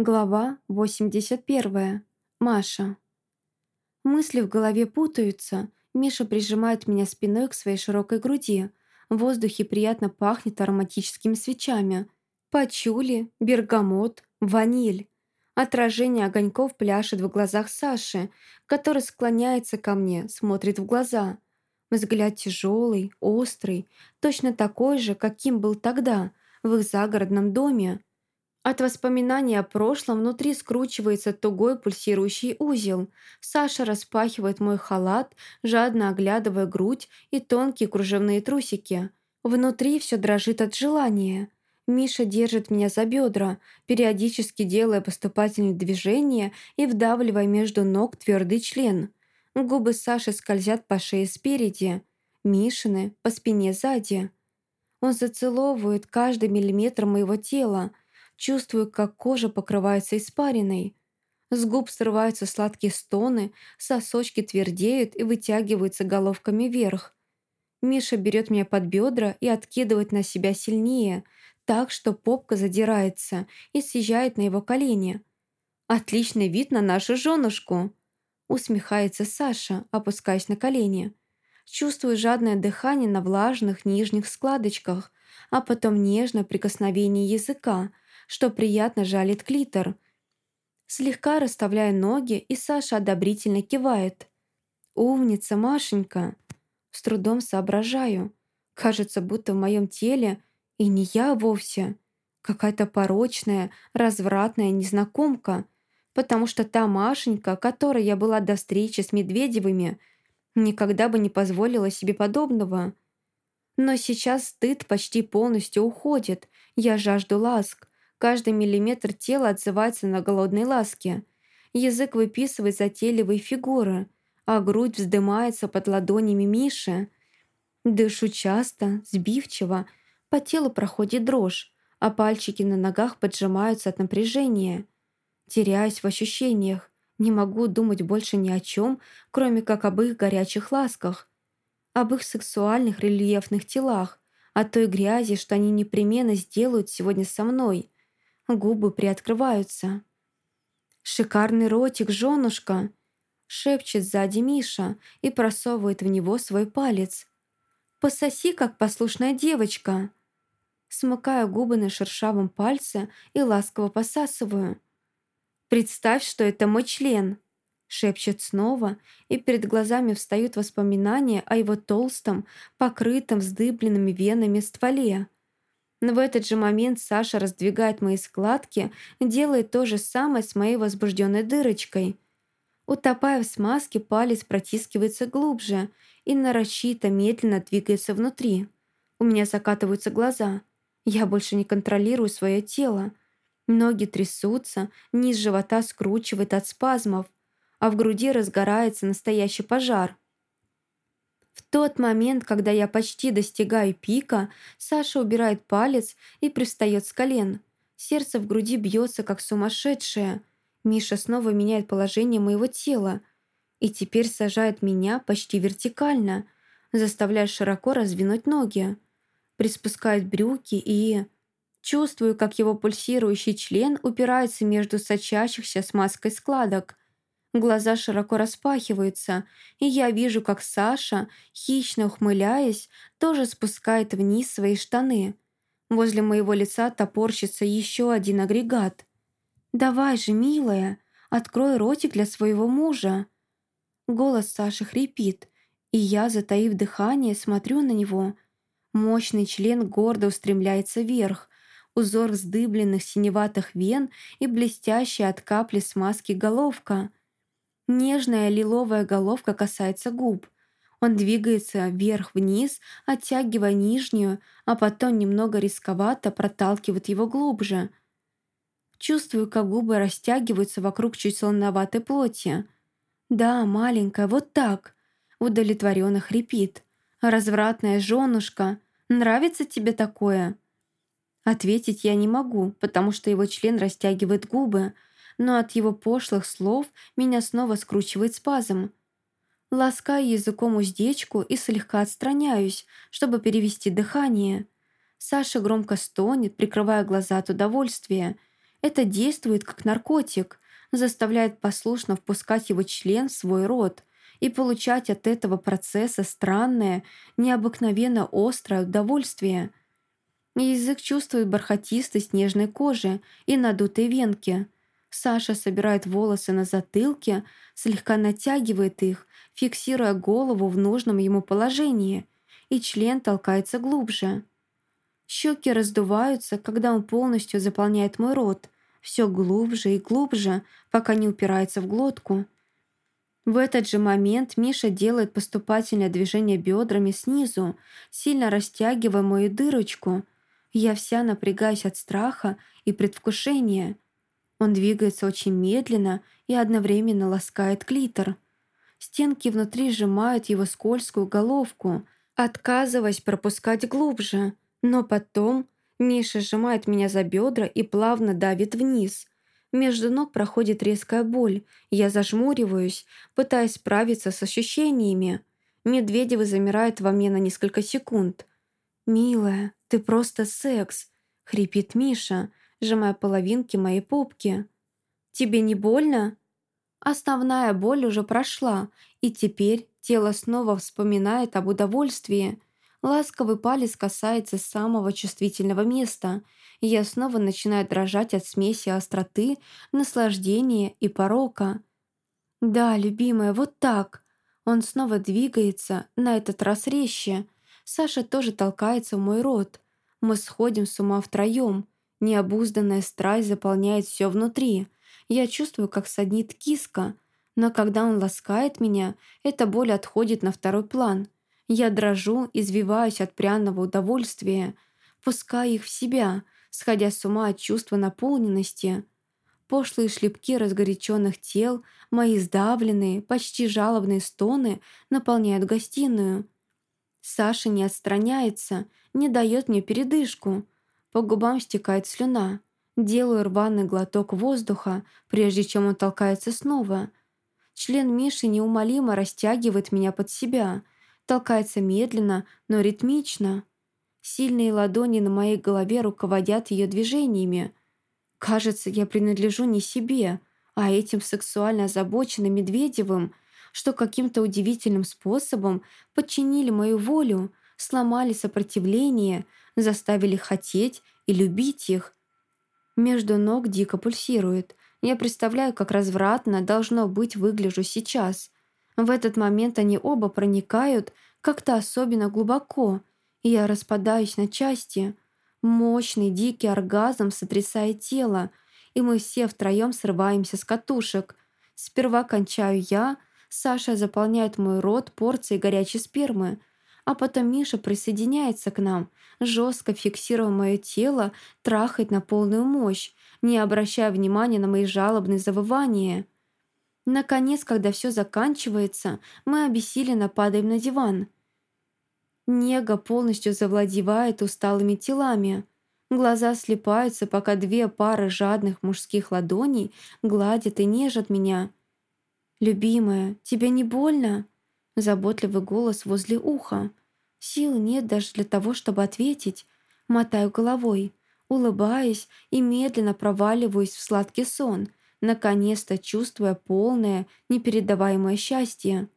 Глава 81. Маша. Мысли в голове путаются. Миша прижимает меня спиной к своей широкой груди. В воздухе приятно пахнет ароматическими свечами. Пачули, бергамот, ваниль. Отражение огоньков пляшет в глазах Саши, который склоняется ко мне, смотрит в глаза. Взгляд тяжелый, острый, точно такой же, каким был тогда, в их загородном доме. От воспоминания о прошлом внутри скручивается тугой пульсирующий узел. Саша распахивает мой халат, жадно оглядывая грудь и тонкие кружевные трусики. Внутри все дрожит от желания. Миша держит меня за бедра, периодически делая поступательные движения и вдавливая между ног твердый член. Губы Саши скользят по шее спереди, Мишины — по спине сзади. Он зацеловывает каждый миллиметр моего тела, Чувствую, как кожа покрывается испариной. С губ срываются сладкие стоны, сосочки твердеют и вытягиваются головками вверх. Миша берет меня под бедра и откидывает на себя сильнее, так что попка задирается и съезжает на его колени. «Отличный вид на нашу женушку!» Усмехается Саша, опускаясь на колени. Чувствую жадное дыхание на влажных нижних складочках, а потом нежное прикосновение языка – что приятно жалит клитор. Слегка расставляя ноги, и Саша одобрительно кивает. «Умница, Машенька!» С трудом соображаю. Кажется, будто в моем теле и не я вовсе. Какая-то порочная, развратная незнакомка. Потому что та Машенька, которой я была до встречи с Медведевыми, никогда бы не позволила себе подобного. Но сейчас стыд почти полностью уходит. Я жажду ласк. Каждый миллиметр тела отзывается на голодной ласке. Язык выписывает затейливые фигуры, а грудь вздымается под ладонями Миши. Дышу часто, сбивчиво, по телу проходит дрожь, а пальчики на ногах поджимаются от напряжения. Теряюсь в ощущениях, не могу думать больше ни о чем, кроме как об их горячих ласках, об их сексуальных рельефных телах, о той грязи, что они непременно сделают сегодня со мной — губы приоткрываются. «Шикарный ротик, женушка!» шепчет сзади Миша и просовывает в него свой палец. «Пососи, как послушная девочка!» Смыкаю губы на шершавом пальце и ласково посасываю. «Представь, что это мой член!» шепчет снова, и перед глазами встают воспоминания о его толстом, покрытом вздыбленными венами стволе. Но в этот же момент Саша раздвигает мои складки, делает то же самое с моей возбужденной дырочкой. Утопая в смазке, палец протискивается глубже и нарочито медленно двигается внутри. У меня закатываются глаза. Я больше не контролирую свое тело. Ноги трясутся, низ живота скручивает от спазмов, а в груди разгорается настоящий пожар. В тот момент, когда я почти достигаю пика, Саша убирает палец и пристает с колен. Сердце в груди бьется, как сумасшедшее. Миша снова меняет положение моего тела и теперь сажает меня почти вертикально, заставляя широко раздвинуть ноги. Приспускает брюки и... Чувствую, как его пульсирующий член упирается между сочащихся смазкой складок. Глаза широко распахиваются, и я вижу, как Саша, хищно ухмыляясь, тоже спускает вниз свои штаны. Возле моего лица топорщится еще один агрегат. «Давай же, милая, открой ротик для своего мужа». Голос Саши хрипит, и я, затаив дыхание, смотрю на него. Мощный член гордо устремляется вверх, узор вздыбленных синеватых вен и блестящая от капли смазки головка — Нежная лиловая головка касается губ. Он двигается вверх-вниз, оттягивая нижнюю, а потом немного рисковато проталкивает его глубже. Чувствую, как губы растягиваются вокруг чуть солоноватой плоти. «Да, маленькая, вот так!» Удовлетворенно хрипит. «Развратная женушка, нравится тебе такое?» Ответить я не могу, потому что его член растягивает губы, но от его пошлых слов меня снова скручивает спазм. Ласкаю языком уздечку и слегка отстраняюсь, чтобы перевести дыхание. Саша громко стонет, прикрывая глаза от удовольствия. Это действует как наркотик, заставляет послушно впускать его член в свой рот и получать от этого процесса странное, необыкновенно острое удовольствие. Язык чувствует бархатистость нежной кожи и надутые венки. Саша собирает волосы на затылке, слегка натягивает их, фиксируя голову в нужном ему положении, и член толкается глубже. Щеки раздуваются, когда он полностью заполняет мой рот, все глубже и глубже, пока не упирается в глотку. В этот же момент Миша делает поступательное движение бедрами снизу, сильно растягивая мою дырочку. Я вся напрягаюсь от страха и предвкушения. Он двигается очень медленно и одновременно ласкает клитор. Стенки внутри сжимают его скользкую головку, отказываясь пропускать глубже. Но потом Миша сжимает меня за бедра и плавно давит вниз. Между ног проходит резкая боль. Я зажмуриваюсь, пытаясь справиться с ощущениями. Медведева замирает во мне на несколько секунд. «Милая, ты просто секс!» — хрипит Миша, сжимая половинки моей попки. «Тебе не больно?» Основная боль уже прошла, и теперь тело снова вспоминает об удовольствии. Ласковый палец касается самого чувствительного места, и я снова начинаю дрожать от смеси остроты, наслаждения и порока. «Да, любимая, вот так!» Он снова двигается, на этот раз резче. Саша тоже толкается в мой рот. Мы сходим с ума втроем. Необузданная страсть заполняет все внутри. Я чувствую, как саднит киска. Но когда он ласкает меня, эта боль отходит на второй план. Я дрожу, извиваюсь от пряного удовольствия, пуская их в себя, сходя с ума от чувства наполненности. Пошлые шлепки разгоряченных тел, мои сдавленные, почти жалобные стоны наполняют гостиную. Саша не отстраняется, не дает мне передышку. По губам стекает слюна. Делаю рваный глоток воздуха, прежде чем он толкается снова. Член Миши неумолимо растягивает меня под себя, толкается медленно, но ритмично. Сильные ладони на моей голове руководят ее движениями. Кажется, я принадлежу не себе, а этим сексуально озабоченным Медведевым, что каким-то удивительным способом подчинили мою волю, сломали сопротивление, заставили хотеть и любить их. Между ног дико пульсирует. Я представляю, как развратно должно быть выгляжу сейчас. В этот момент они оба проникают как-то особенно глубоко, и я распадаюсь на части. Мощный дикий оргазм сотрясает тело, и мы все втроем срываемся с катушек. Сперва кончаю я, Саша заполняет мой рот порцией горячей спермы, а потом Миша присоединяется к нам, жестко фиксируя мое тело, трахает на полную мощь, не обращая внимания на мои жалобные завывания. Наконец, когда все заканчивается, мы обессиленно падаем на диван – Нега полностью завладевает усталыми телами. Глаза слепаются, пока две пары жадных мужских ладоней гладят и нежат меня. «Любимая, тебе не больно?» Заботливый голос возле уха. Сил нет даже для того, чтобы ответить. Мотаю головой, улыбаясь и медленно проваливаюсь в сладкий сон, наконец-то чувствуя полное, непередаваемое счастье.